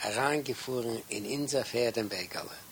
hereingefahren in unser Pferdenbergerle.